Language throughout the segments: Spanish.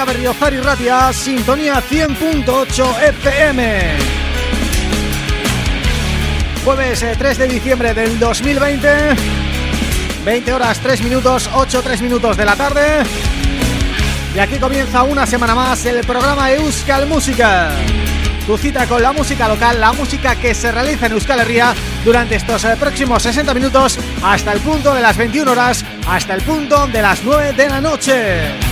Sintonía Berriozar y Ratia, Sintonía 100.8 FM. Jueves 3 eh, de diciembre del 2020, 20 horas 3 minutos, 8 3 minutos de la tarde. Y aquí comienza una semana más el programa Euskal Música. Tu cita con la música local, la música que se realiza en Euskal Herria durante estos eh, próximos 60 minutos hasta el punto de las 21 horas, hasta el punto de las 9 de la noche.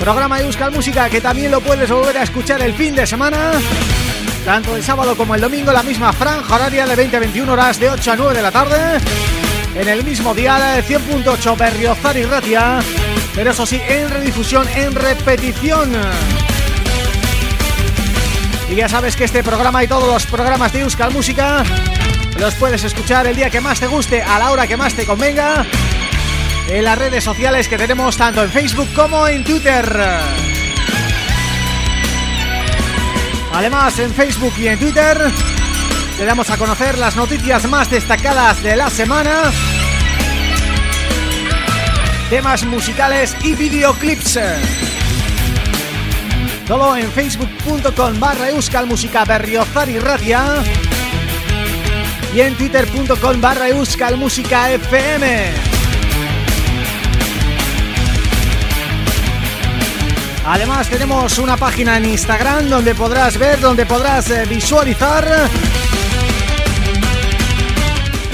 Programa de Euskal Música que también lo puedes volver a escuchar el fin de semana. Tanto el sábado como el domingo la misma franja horaria de 20 a 21 horas de 8 a 9 de la tarde. En el mismo dial 100.8 Berriozar y Pero eso sí, en redifusión, en repetición. Y ya sabes que este programa y todos los programas de Euskal Música Los puedes escuchar el día que más te guste, a la hora que más te convenga en las redes sociales que tenemos tanto en Facebook como en Twitter. Además, en Facebook y en Twitter te damos a conocer las noticias más destacadas de la semana, temas musicales y videoclips. Todo en facebook.com barra euskalmusica berriozar y radia y en twitter.com barra euskalmusica fm. Además tenemos una página en Instagram donde podrás ver, donde podrás eh, visualizar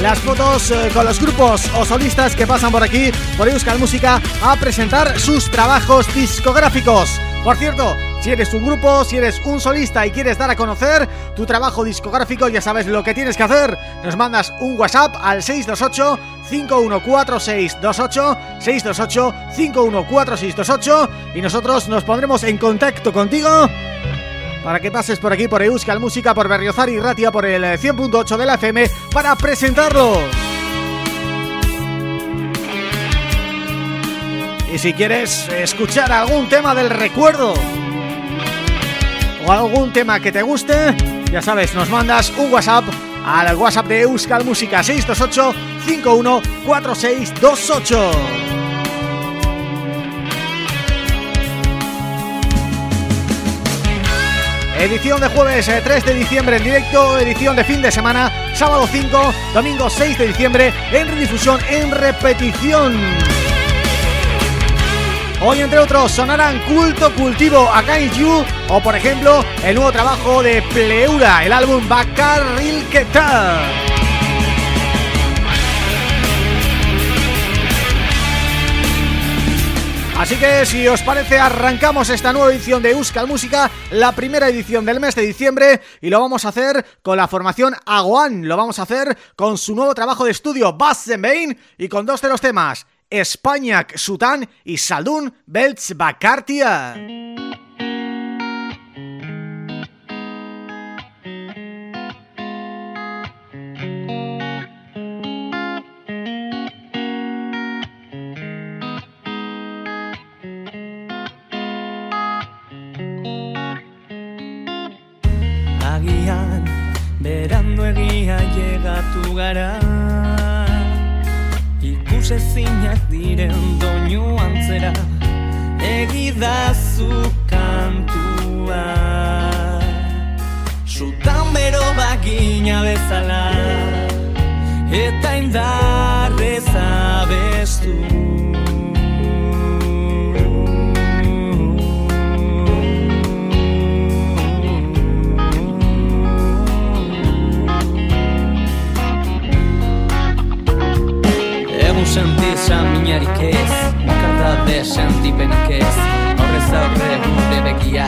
las fotos eh, con los grupos o solistas que pasan por aquí, por Euskal Música, a presentar sus trabajos discográficos. Por cierto, si eres un grupo, si eres un solista y quieres dar a conocer tu trabajo discográfico, ya sabes lo que tienes que hacer. Nos mandas un WhatsApp al 628 514628 628 514628 y nosotros nos pondremos en contacto contigo para que pases por aquí por Euskal Música, por Berriozar y Ratia, por el 100.8 de la FM para presentarlo. Y si quieres escuchar algún tema del recuerdo o algún tema que te guste, ya sabes, nos mandas un WhatsApp al WhatsApp de Euskal Música 628 514628. Edición de jueves 3 eh, de diciembre en directo, edición de fin de semana, sábado 5, domingo 6 de diciembre en redifusión, en repetición. Hoy, entre otros, sonarán Culto Cultivo Against You o, por ejemplo, el nuevo trabajo de Pleura, el álbum Bacarril tal. Así que si os parece arrancamos esta nueva edición de Euskal Música, la primera edición del mes de diciembre y lo vamos a hacer con la formación Aguan, lo vamos a hacer con su nuevo trabajo de estudio Bain y con dos de los temas, Espainiak zutan izaldun beltz bakartia. Agian, berandu egia llegatu gara. Ikus ezinak diren doinu antzera Egidazu kantua. Sutan bero bakina bezala Eta indarrez abestu esan minarik ez Makarra desen dipenik ez. Horrez aurre gure begia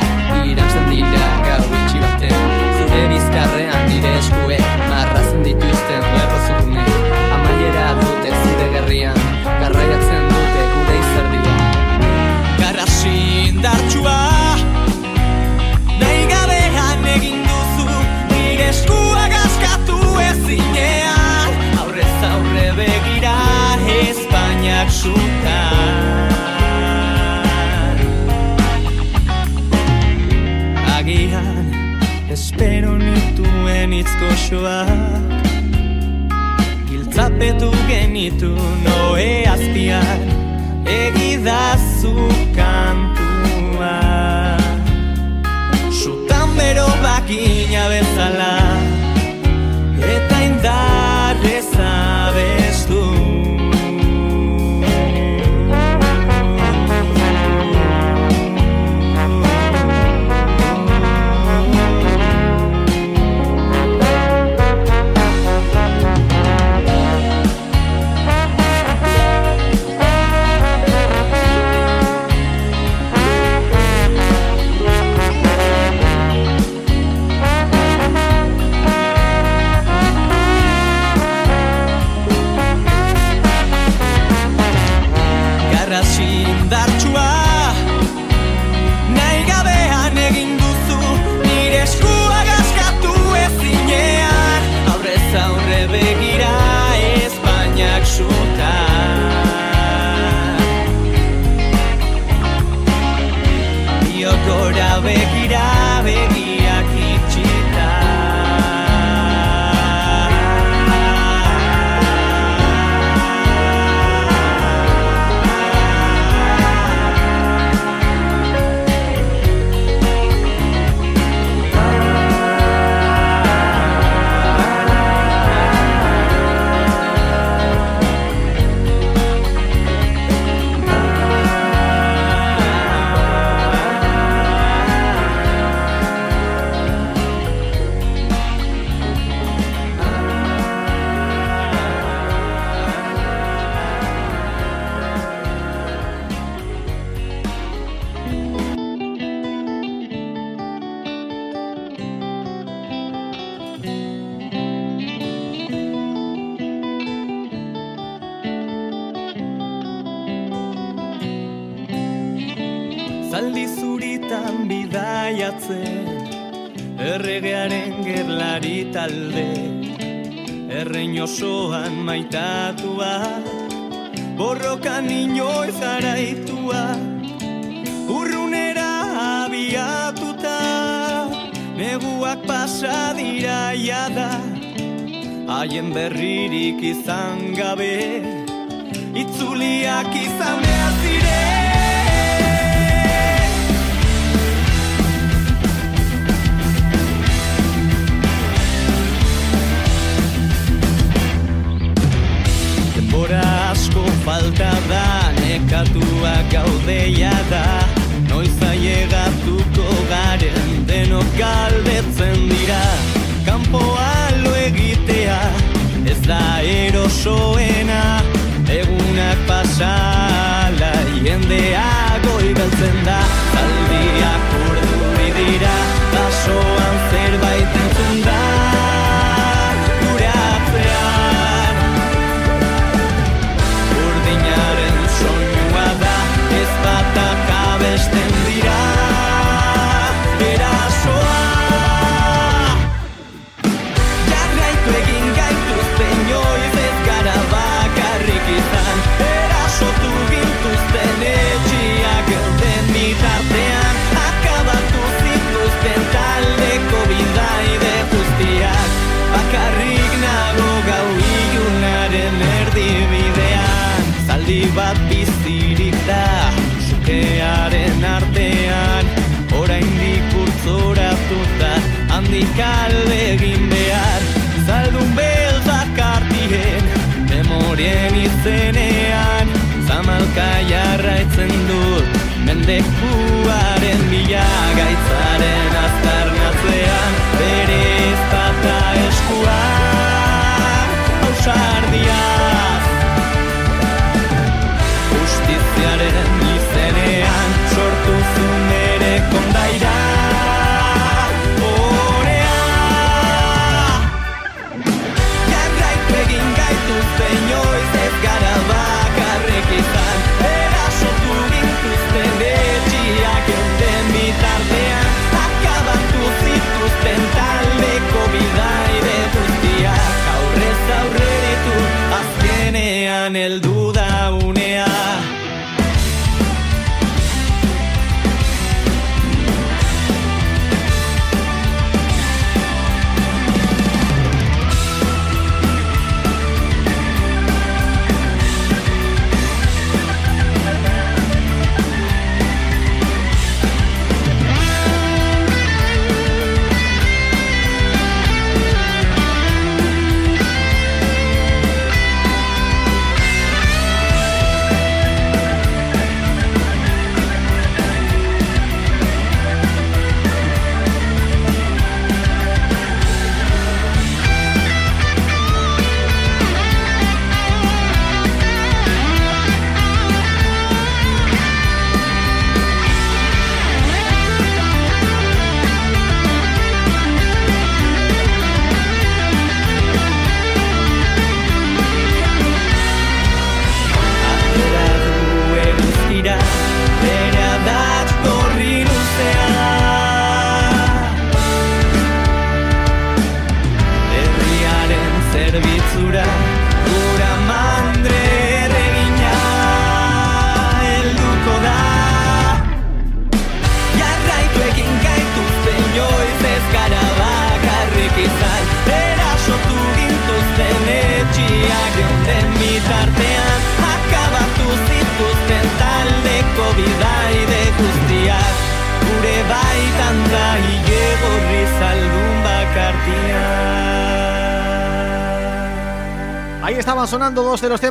Irantzen dira gau itxi baten. Zure bizkarrean nire eskue Marrazen dituzten lerro zurne Amaiera dute zure gerrian Garraiatzen dute gure izerdia Garrasi indartxua itzko soak Giltzapetu genitu noe azpian Egidazu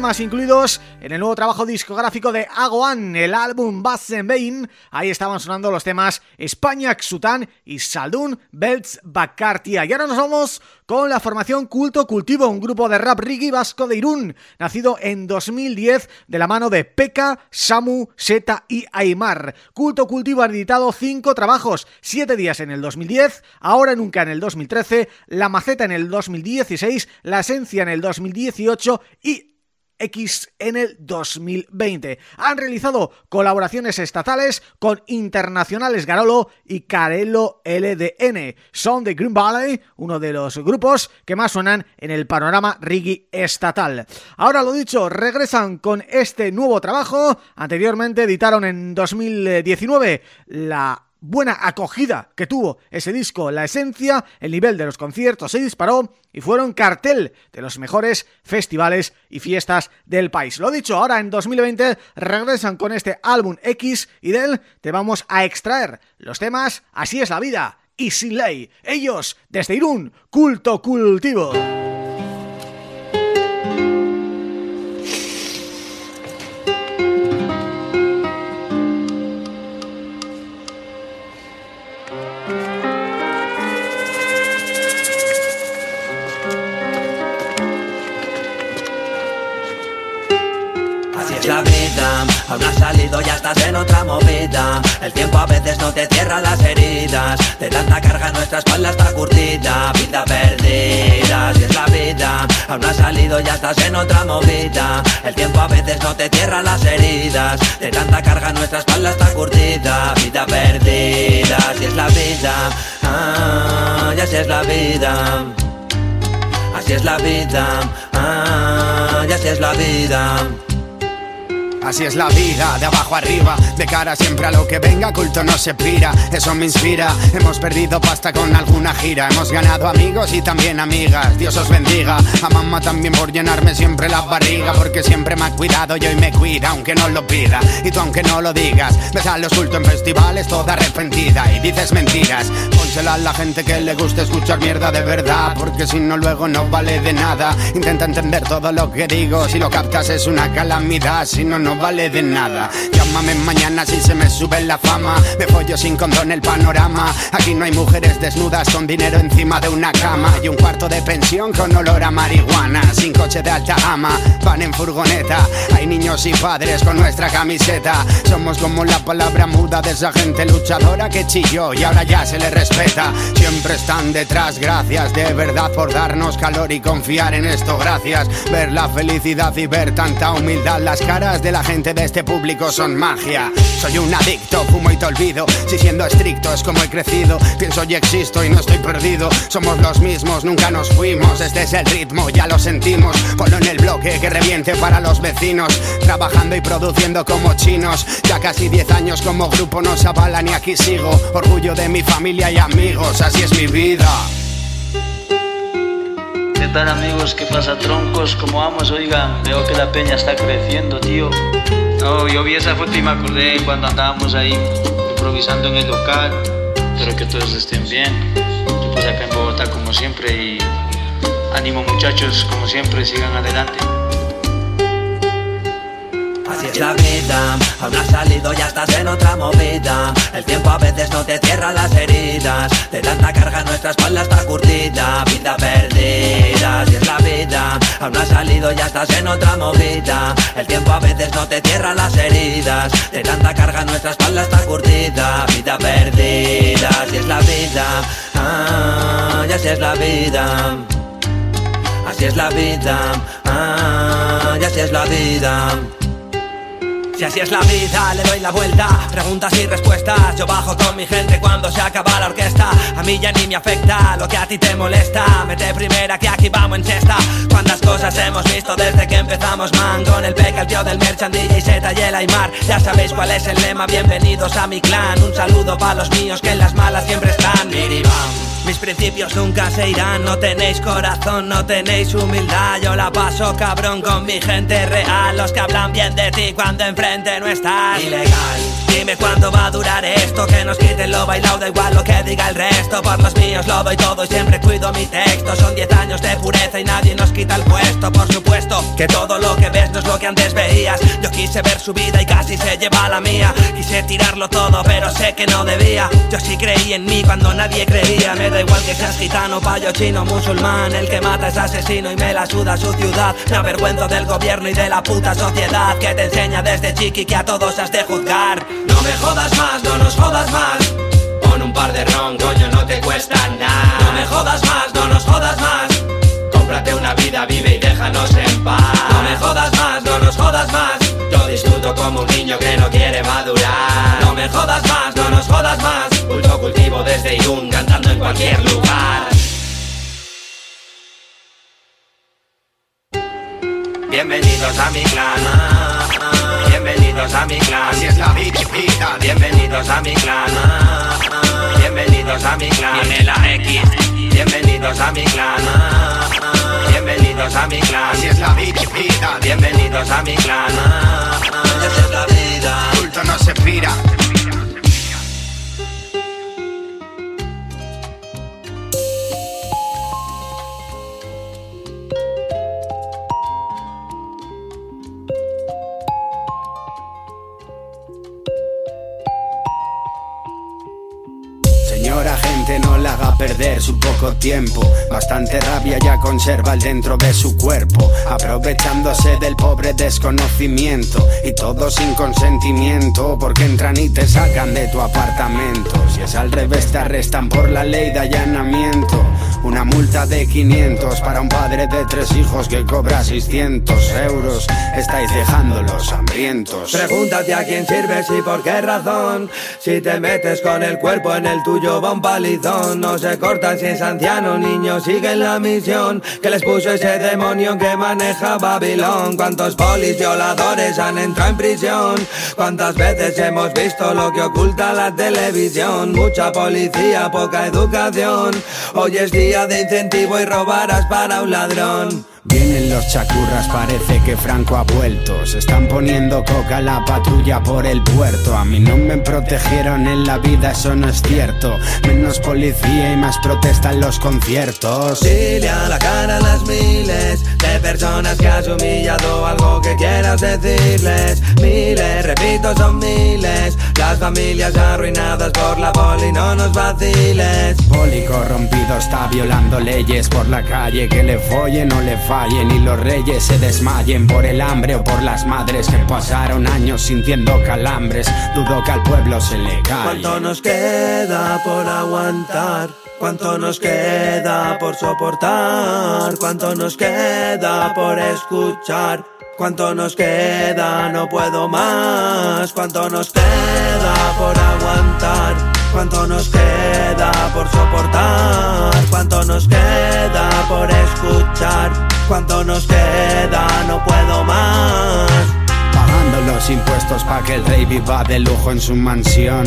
incluidos en el nuevo trabajo discográfico de Agoan, el álbum Bain. Ahí estaban sonando los temas España, Xután y Saldun Belts Bacartia. Y ahora nos vamos con la formación Culto Cultivo, un grupo de rap reggae vasco de Irún, nacido en 2010 de la mano de Peca, Samu, Seta y Aymar. Culto Cultivo ha editado cinco trabajos, siete días en el 2010, ahora nunca en el 2013, La Maceta en el 2016, La Esencia en el 2018 y X en el 2020. Han realizado colaboraciones estatales con internacionales Garolo y Carelo LDN. Son de Green Valley, uno de los grupos que más suenan en el panorama reggae estatal. Ahora lo dicho, regresan con este nuevo trabajo. Anteriormente editaron en 2019 la buena acogida que tuvo ese disco, La Esencia, el nivel de los conciertos se disparó y fueron cartel de los mejores festivales y fiestas del país. Lo dicho, ahora en 2020 regresan con este álbum X y de él te vamos a extraer los temas Así es la vida y Sin Ley. Ellos, desde Irún, Culto Cultivo. Ya estás en otra movida. El tiempo a veces no te cierra las heridas. De tanta carga nuestra espalda está curtida. Vida perdida, si es la vida. Aún has salido, ya estás en otra movida. El tiempo a veces no te cierra las heridas. De tanta carga nuestra espalda está curtida. Vida perdida, si es la vida. Ah, Ya si es la vida. Así es la vida, ah, ya así es la vida. Así es la vida, de abajo arriba, de cara siempre a lo que venga, culto no se pira, eso me inspira. Hemos perdido pasta con alguna gira, hemos ganado amigos y también amigas, Dios os bendiga. A mamá también por llenarme siempre la barriga, porque siempre me ha cuidado y hoy me cuida, aunque no lo pida. Y tú aunque no lo digas, ves a los cultos en festivales toda arrepentida y dices mentiras. Pónsela a la gente que le gusta escuchar mierda de verdad, porque si no luego no vale de nada. Intenta entender todo lo que digo, si lo captas es una calamidad, si no vale de nada. Llámame mañana si se me sube la fama. Me follo sin condón el panorama. Aquí no hay mujeres desnudas con dinero encima de una cama. Y un cuarto de pensión con olor a marihuana. Sin coche de alta gama, van en furgoneta. Hay niños y padres con nuestra camiseta. Somos como la palabra muda de esa gente luchadora que chilló y ahora ya se le respeta. Siempre están detrás, gracias de verdad por darnos calor y confiar en esto. Gracias. Ver la felicidad y ver tanta humildad. Las caras de la gente de este público son magia. Soy un adicto, fumo y te olvido. Si siendo estricto es como he crecido, pienso y existo y no estoy perdido. Somos los mismos, nunca nos fuimos. Este es el ritmo, ya lo sentimos. Ponlo en el bloque que reviente para los vecinos. Trabajando y produciendo como chinos. Ya casi 10 años como grupo nos avalan y aquí sigo. Orgullo de mi familia y amigos, así es mi vida. ¿Qué tal amigos? ¿Qué pasa troncos? ¿Cómo vamos? Oigan, veo que la peña está creciendo, tío. No, yo vi esa foto y me acordé cuando andábamos ahí improvisando en el local. Espero que todos estén bien. Yo pues acá en Bogotá como siempre y ánimo muchachos, como siempre, sigan adelante. Así es la vida, aún has salido ya estás en otra movida. El tiempo a veces no te cierra las heridas De tanta carga nuestra espalda está curtida. Vida perdida, así es la vida Aún has salido ya estás en otra movida. El tiempo a veces no te cierra las heridas De tanta carga nuestra espalda está curtida. Vida perdida, así es la vida ah, Y así es la vida. Así es la vida, ah, y así es la vida. Si así es la vida, le doy la vuelta. Preguntas y respuestas Yo bajo con mi gente cuando se acaba la orquesta. A mí ya ni me afecta lo que a ti te molesta. Mete primera que aquí vamos en cesta. Cuántas cosas hemos visto desde que empezamos man Con el peca, el tío del merchant, DJ Z y el Aymar. Ya sabéis cuál es el lema, bienvenidos a mi clan. Un saludo para los míos que en las malas siempre están. Mis principios nunca se irán, no tenéis corazón, no tenéis humildad. Yo la paso cabrón con mi gente real, los que hablan bien de ti cuando enfrente no estás. Ilegal. Dime cuándo va a durar esto, que nos quiten lo bailado, da igual lo que diga el resto. Por los míos lo doy todo y siempre cuido mi texto. Son 10 años de pureza y nadie nos quita el puesto. Por supuesto que todo lo que ves no es lo que antes veías. Yo quise ver su vida y casi se lleva la mía. Quise tirarlo todo, pero sé que no debía. Yo sí creí en mí cuando nadie creía. Me da igual que seas gitano, payo, chino, musulmán. El que mata es asesino y me la suda su ciudad. Me avergüenzo del gobierno y de la puta sociedad que te enseña desde chiqui que a todos has de juzgar. No me jodas más, no nos jodas más. Pon un par de ron, coño, no te cuesta nada. No me jodas más, no nos jodas más. Cómprate una vida, vive y déjanos en paz. No me jodas más, no nos jodas más. Yo disfruto como un niño que no quiere madurar. No me jodas más, no nos jodas más. Culto cultivo desde Irún, cantando en cualquier lugar. Bienvenidos a mi clan. Bienvenidos a mi clan. Así es la vida. Bienvenidos a mi clan. Bienvenidos a mi clan. Viene la X. Bienvenidos a mi clan. Bienvenidos a mi clan. Así es la vida. Bienvenidos a mi clan. Así es la vida. Culto no se pira. No la haga perder su poco tiempo. Bastante rabia ya conserva el dentro de su cuerpo, aprovechándose del pobre desconocimiento y todo sin consentimiento, porque entran y te sacan de tu apartamento. Si es al revés, te arrestan por la ley de allanamiento. Una multa de 500 para un padre de tres hijos que cobra 600 euros. Estáis dejándolos hambrientos. Pregúntate a quién sirves y por qué razón. Si te metes con el cuerpo en el tuyo va un palizón. No se cortan si es anciano niño, siguen la misión que les puso ese demonio que maneja Babilón. ¿Cuántos polis violadores han entrado en prisión? ¿Cuántas veces hemos visto lo que oculta la televisión? Mucha policía, poca educación. Hoy es de incentivo y robarás para un ladrón. Vienen los chacurras, parece que Franco ha vuelto. Se están poniendo coca la patrulla por el puerto. A mí no me protegieron en la vida, eso no es cierto. Menos policía y más protesta en los conciertos. Dile a la cara a las miles de personas que has humillado algo que quieras decirles. Miles, repito, son miles. Las familias arruinadas por la poli, no nos vaciles. Poli corrompido está violando leyes por la calle. Que le follen o le fallen y los reyes se desmayen por el hambre o por las madres que pasaron años sintiendo calambres. Dudo que al pueblo se le calle. ¿Cuánto nos queda por aguantar? ¿Cuánto nos queda por soportar? ¿Cuánto nos queda por escuchar? ¿Cuánto nos queda? No puedo más. ¿Cuánto nos queda por aguantar? ¿Cuánto nos queda por soportar? ¿Cuánto nos queda por escuchar? ¿Cuánto nos queda? No puedo más. Pagando los impuestos pa' que el rey viva de lujo en su mansión.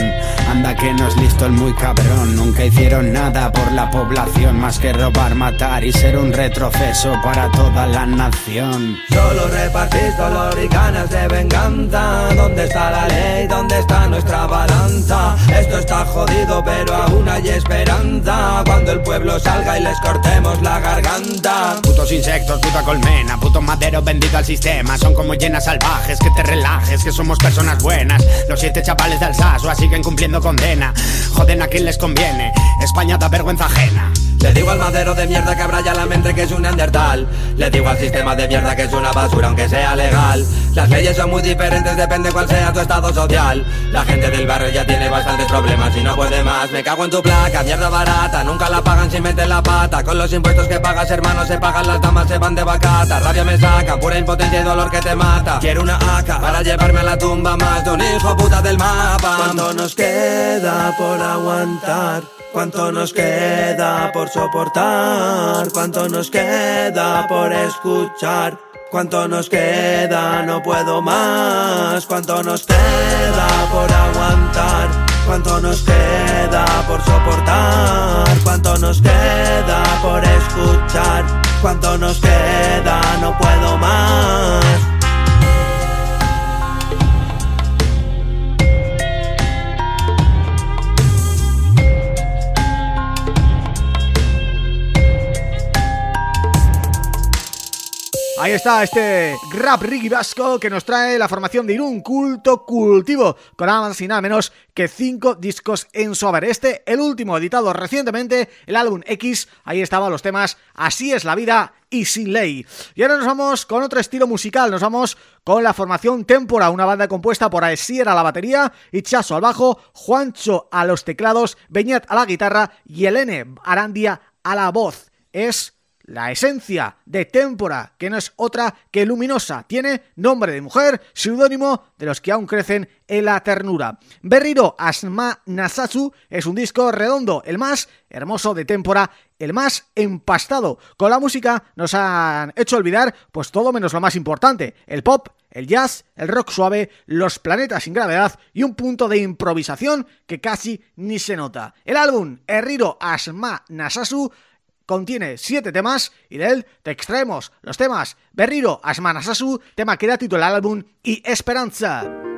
Anda que no es listo el muy cabrón. Nunca hicieron nada por la población más que robar, matar y ser un retroceso para toda la nación. Solo repartís dolor y ganas de venganza. ¿Dónde está la ley? ¿Dónde está nuestra balanza? Esto está jodido, pero aún hay esperanza. Cuando el pueblo salga y les cortemos la garganta. Putos insectos, puta colmena, puto madero vendido al sistema. Son como llenas salvajes, que te relajes, que somos personas buenas. Los siete chavales de Alsasua siguen cumpliendo condena. Joden a quien les conviene, España da vergüenza ajena. Le digo al madero de mierda que abra ya la mente que es un neandertal. Le digo al sistema de mierda que es una basura aunque sea legal. Las leyes son muy diferentes, depende cuál sea tu estado social. La gente del barrio ya tiene bastantes problemas y no puede más. Me cago en tu placa, mierda barata, nunca la pagan si meten la pata. Con los impuestos que pagas hermano se pagan las damas, se van de bacata Rabia me saca, pura impotencia y dolor que te mata. Quiero una AK para llevarme a la tumba más de un hijo puta del mapa. ¿Cuánto nos queda por aguantar? ¿Cuánto nos queda por soportar? ¿Cuánto nos queda por escuchar? ¿Cuánto nos queda? No puedo más. ¿Cuánto nos queda por aguantar? ¿Cuánto nos queda por soportar? ¿Cuánto nos queda por escuchar? ¿Cuánto nos queda? No puedo más. Ahí está este rap Ricky Vasco que nos trae la formación de Irún Culto Cultivo con nada más y nada menos que cinco discos en su haber. Este, el último editado recientemente, el álbum X, ahí estaban los temas Así es la vida y Sin Ley. Y ahora nos vamos con otro estilo musical, nos vamos con la formación Tempora, una banda compuesta por Aesier a la batería, Ichazo al bajo, Juancho a los teclados, Beñat a la guitarra y Elene Arandia a la voz. Es la esencia de Témpora, que no es otra que luminosa. Tiene nombre de mujer, seudónimo de los que aún crecen en la ternura. Berriro Asma Nasasu es un disco redondo, el más hermoso de Témpora, el más empastado. Con la música nos han hecho olvidar pues todo menos lo más importante, el pop, el jazz, el rock suave, los planetas sin gravedad y un punto de improvisación que casi ni se nota. El álbum Erriro Asma Nasasu contiene siete temas y de él te extraemos los temas Berriro Asma Nasasu, tema que da título al álbum y Esperanza.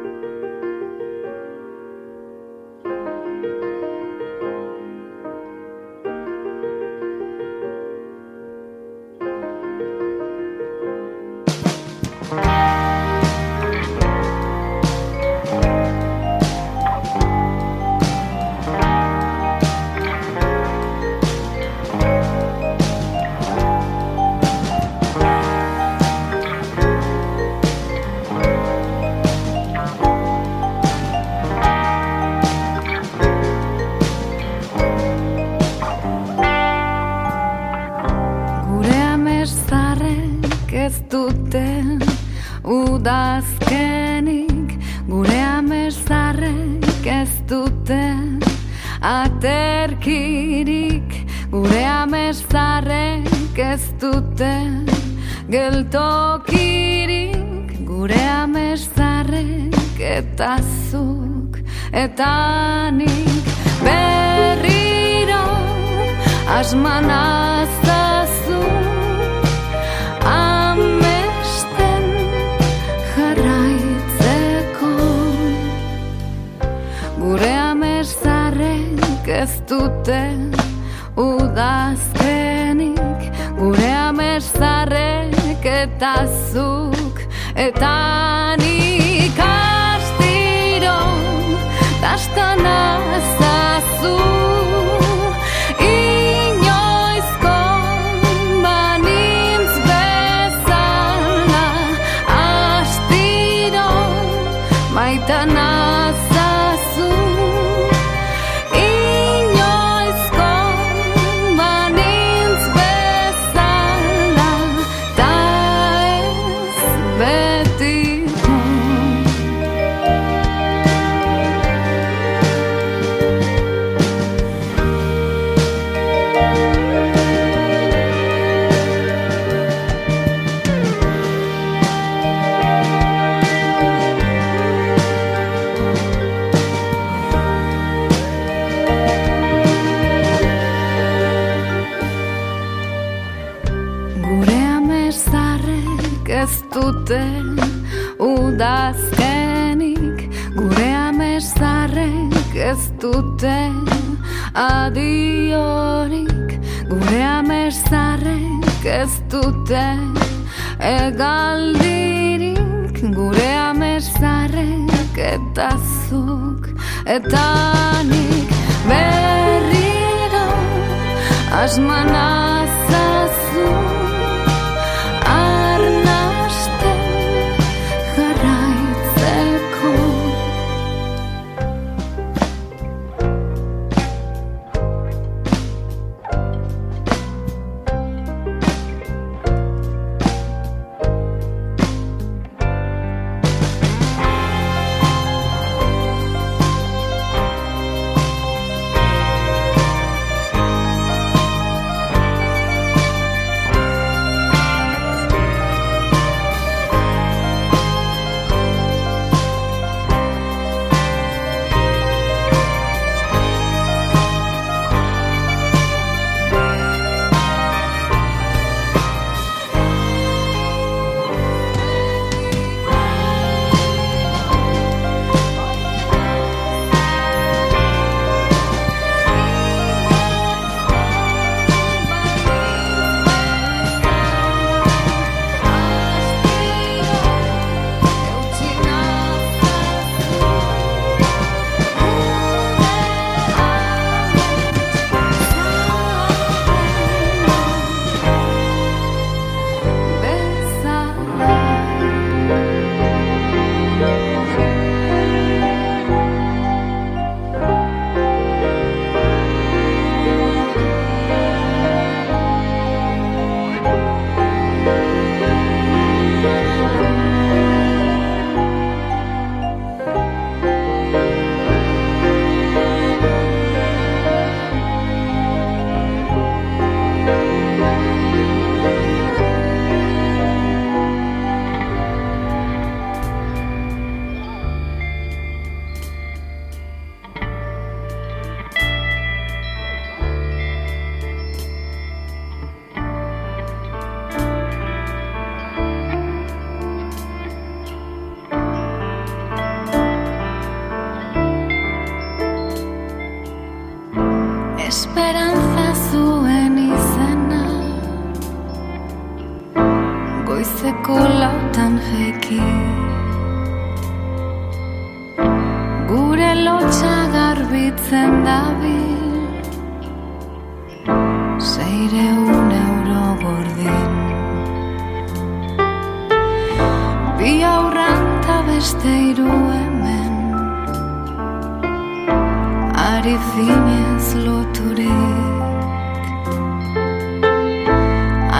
bizimez loturek.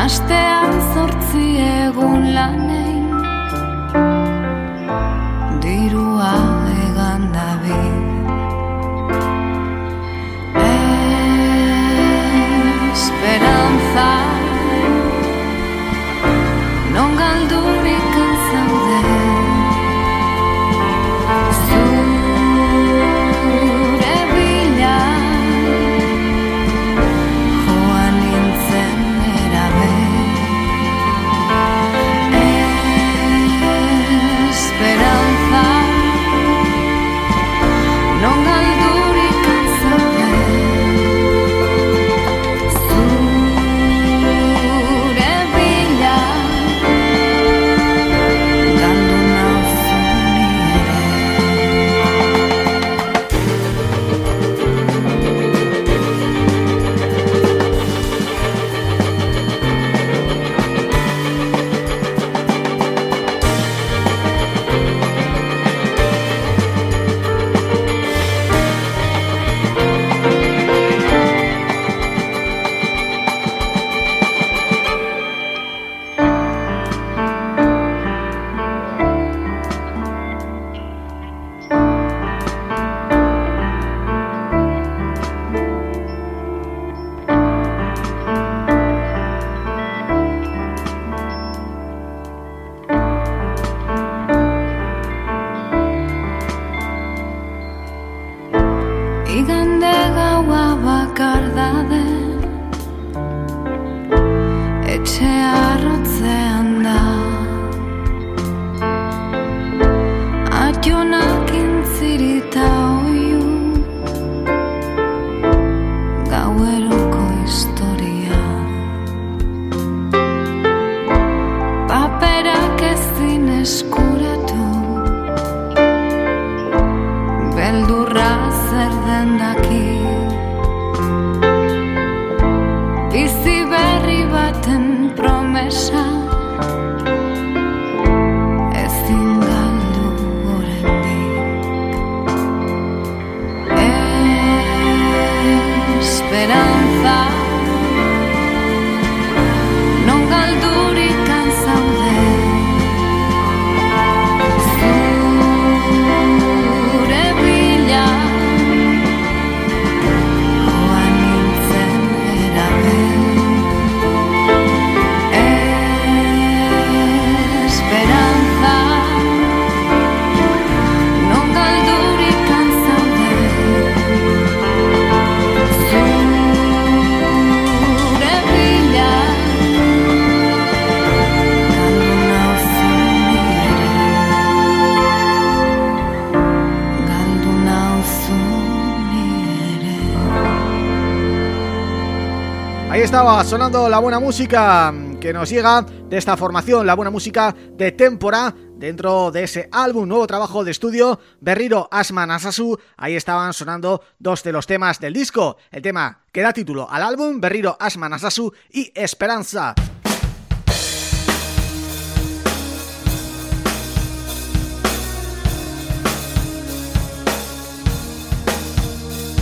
Astean zortzi egun lanen de una sonando la buena música que nos llega de esta formación, la buena música de Tempora, dentro de ese álbum, nuevo trabajo de estudio, Berriro Asman Asasu, ahí estaban sonando dos de los temas del disco, el tema que da título al álbum, Berriro Asman y Esperanza.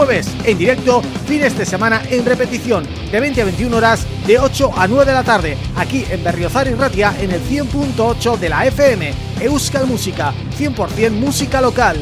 Jueves en directo, fines de semana en repetición, de 20 a 21 horas, de 8 a 9 de la tarde, aquí en Berriozar y Ratia, en el 100.8 de la FM, Euskal Música, 100% música local.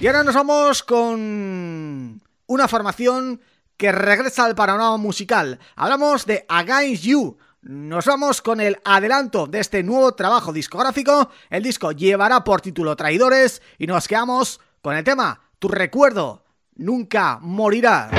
Y ahora nos vamos con una formación que regresa al panorama musical. Hablamos de Against You. Nos vamos con el adelanto de este nuevo trabajo discográfico. El disco llevará por título Traidores y nos quedamos con el tema Tu Recuerdo. nunca morirá.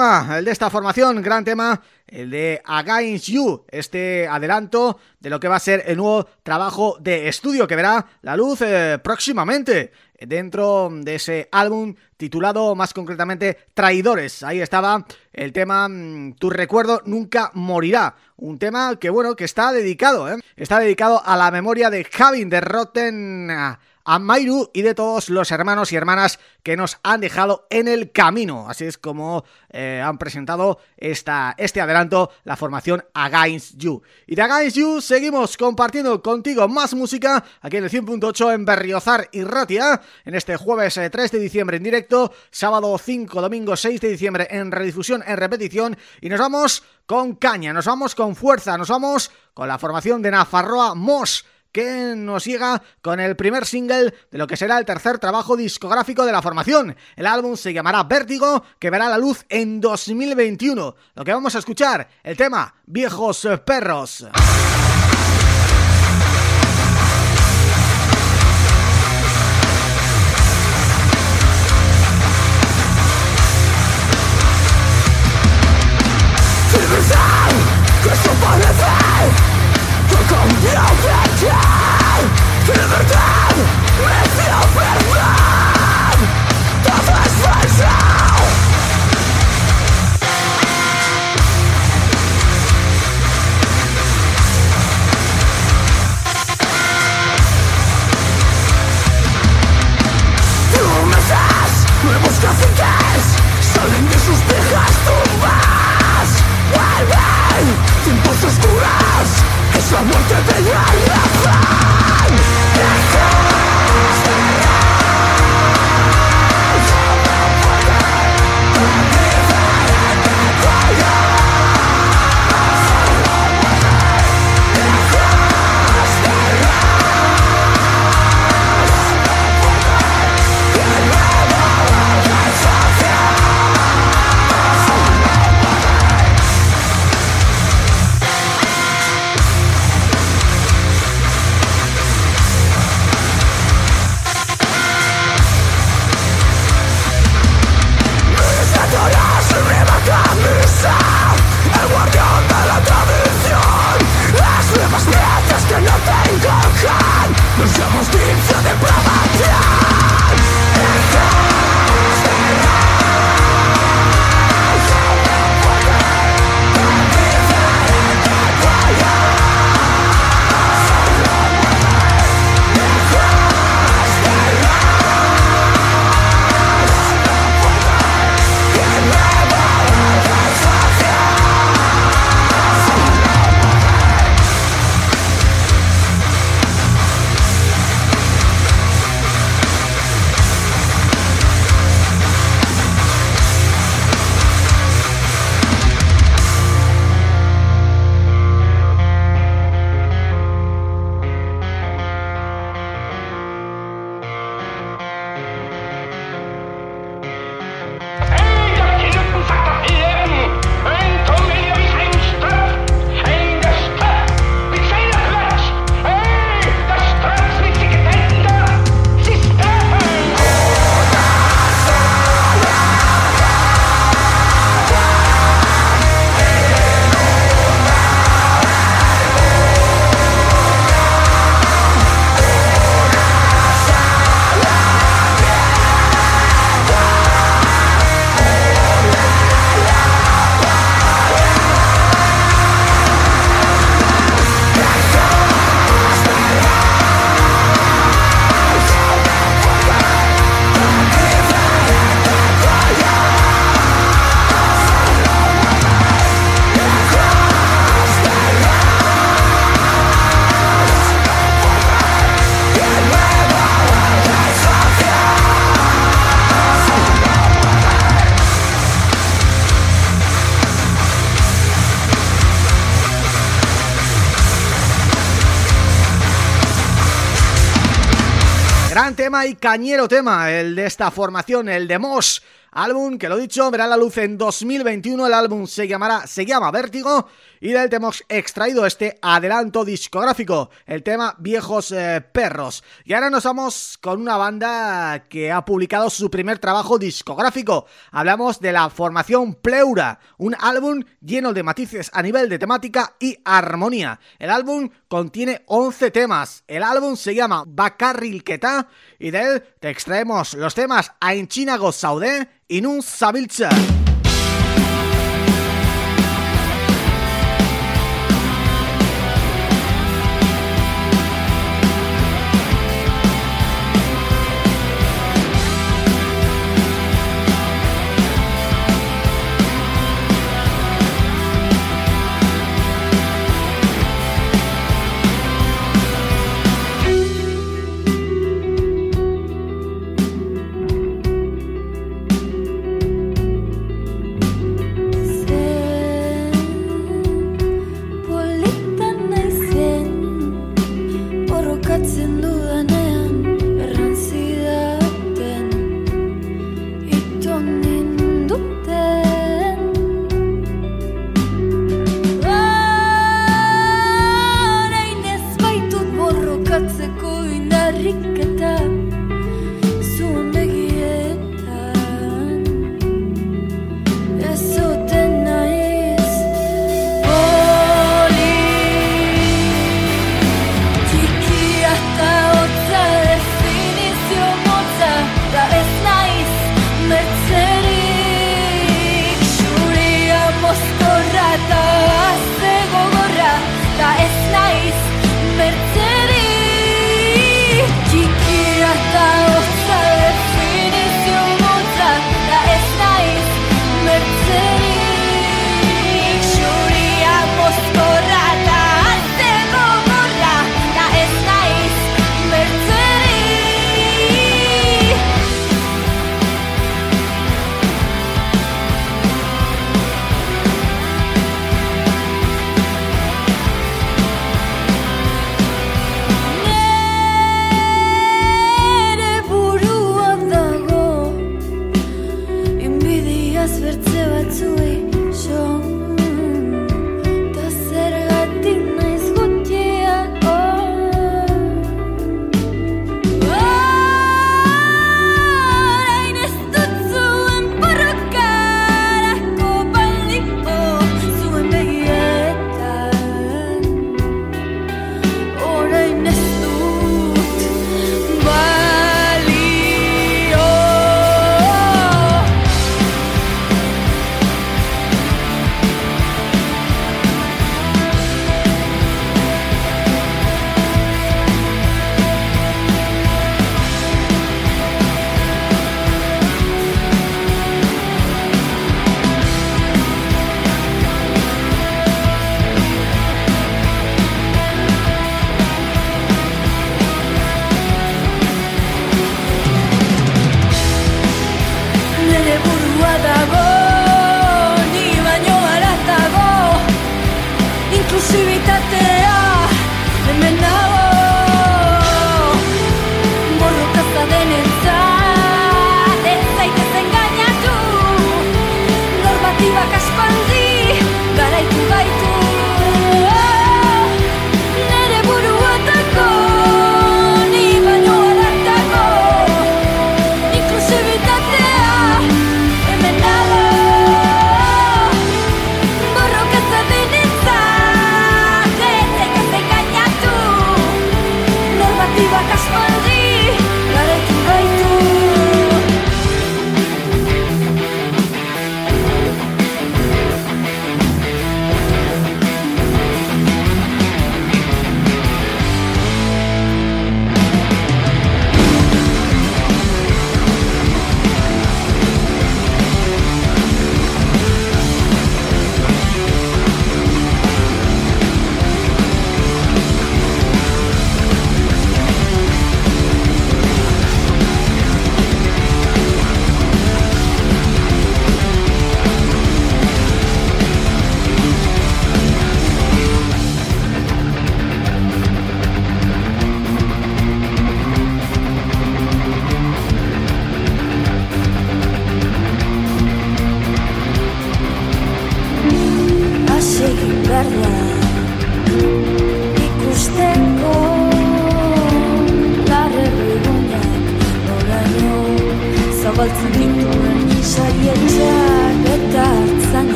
El de esta formación, gran tema, el de Against You, este adelanto de lo que va a ser el nuevo trabajo de estudio que verá la luz eh, próximamente dentro de ese álbum titulado más concretamente Traidores. Ahí estaba el tema mm, Tu recuerdo nunca morirá, un tema que bueno, que está dedicado, ¿eh? está dedicado a la memoria de Javin de Rotten a Mairu y de todos los hermanos y hermanas que nos han dejado en el camino. Así es como eh, han presentado esta, este adelanto, la formación Against You. Y de Against You seguimos compartiendo contigo más música aquí en el 100.8 en Berriozar y Ratia, en este jueves 3 eh, de diciembre en directo, sábado 5, domingo 6 de diciembre en redifusión, en repetición, y nos vamos con caña, nos vamos con fuerza, nos vamos con la formación de Nafarroa Moss que nos llega con el primer single de lo que será el tercer trabajo discográfico de la formación. El álbum se llamará Vértigo, que verá la luz en 2021. Lo que vamos a escuchar, el tema Viejos Perros. Y cañero tema, el de esta formación, el de Mosh, álbum que lo dicho, verá la luz en 2021, el álbum se llamará se llama Vértigo y del hemos extraído este adelanto discográfico, el tema Viejos eh, Perros. Y ahora nos vamos con una banda que ha publicado su primer trabajo discográfico. Hablamos de la formación Pleura, un álbum lleno de matices a nivel de temática y armonía. El álbum contiene 11 temas. El álbum se llama Bacarrilqueta y de él te extraemos los temas Ainchinago Saudé y Nun Sabilcha.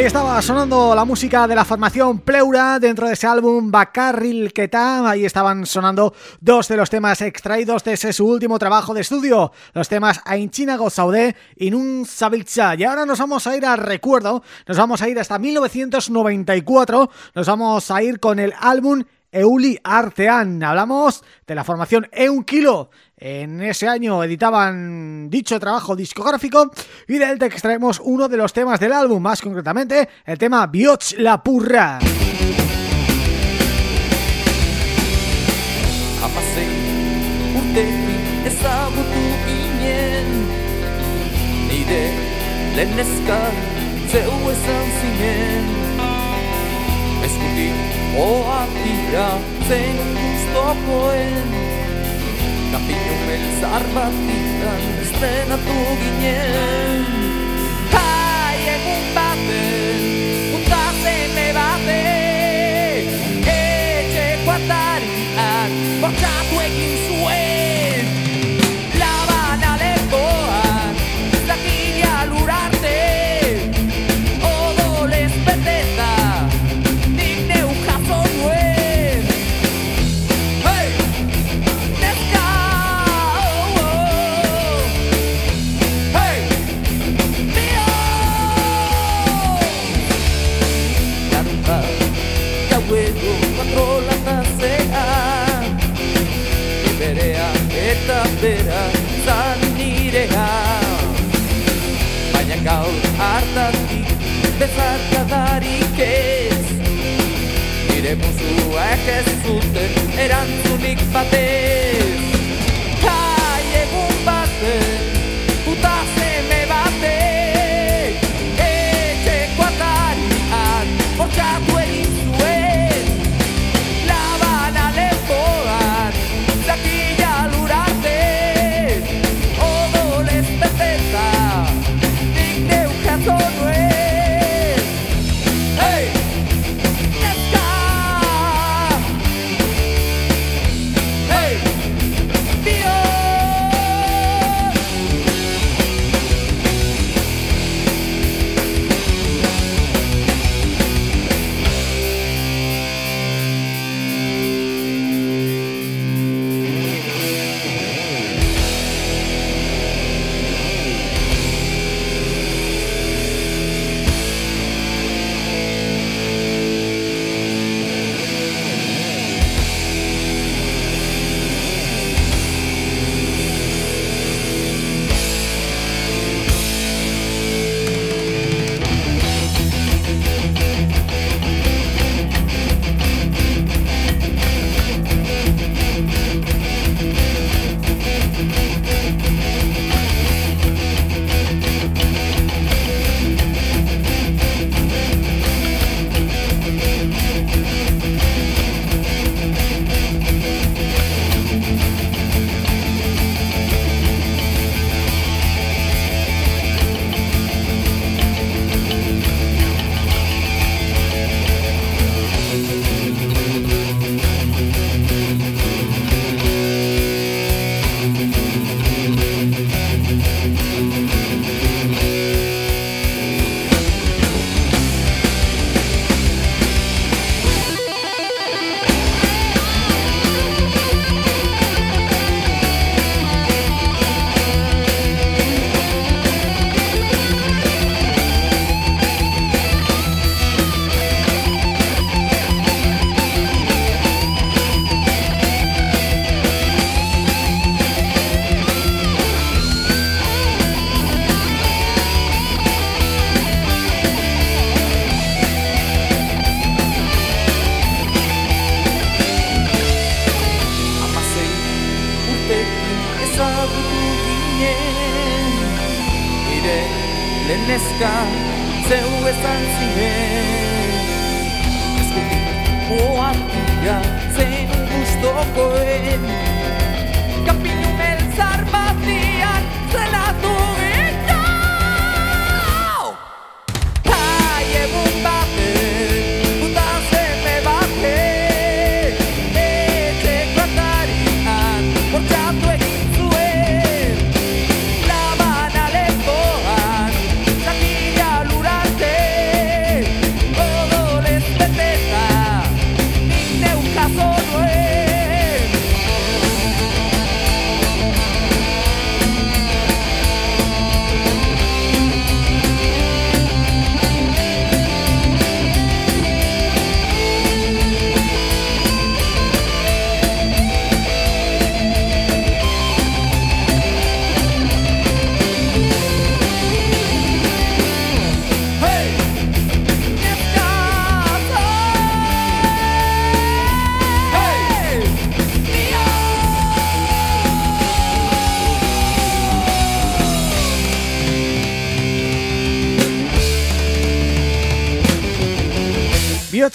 Ahí estaba sonando la música de la formación Pleura dentro de ese álbum Bacarril Keta. Ahí estaban sonando dos de los temas extraídos de ese su último trabajo de estudio. Los temas Ainchinago Saudé y Nun Sabiltza. Y ahora nos vamos a ir al recuerdo. Nos vamos a ir hasta 1994. Nos vamos a ir con el álbum Euli Artean. Hablamos de la formación Eun Kilo. En ese año editaban dicho trabajo discográfico y del que extraemos uno de los temas del álbum, más concretamente el tema Bioch la Purra. Kapitun beltzar bat izan, estrenatu ginen. Bezarkadarik ez. Nire musuak ez zuten erantzunik batez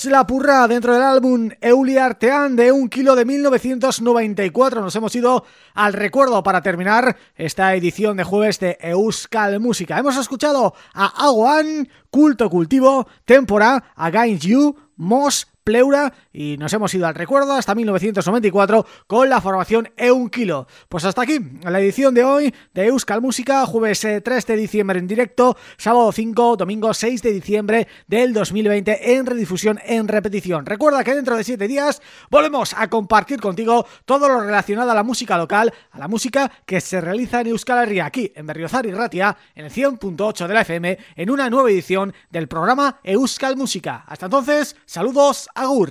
la purra dentro del álbum Euli Artean de un kilo de 1994. Nos hemos ido al recuerdo para terminar esta edición de jueves de Euskal Música. Hemos escuchado a Aguan, Culto Cultivo, Tempora, Against You, Moss, Pleura y nos hemos ido al recuerdo hasta 1994 con la formación E1 Kilo. Pues hasta aquí la edición de hoy de Euskal Música, jueves 3 eh, de diciembre en directo, sábado 5, domingo 6 de diciembre del 2020 en redifusión, en repetición. Recuerda que dentro de 7 días volvemos a compartir contigo todo lo relacionado a la música local, a la música que se realiza en Euskal Herria, aquí en Berriozar y Ratia, en el 100.8 de la FM, en una nueva edición del programa Euskal Música. Hasta entonces, saludos Agur!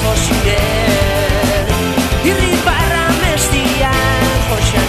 Josire, irri mestian, josire.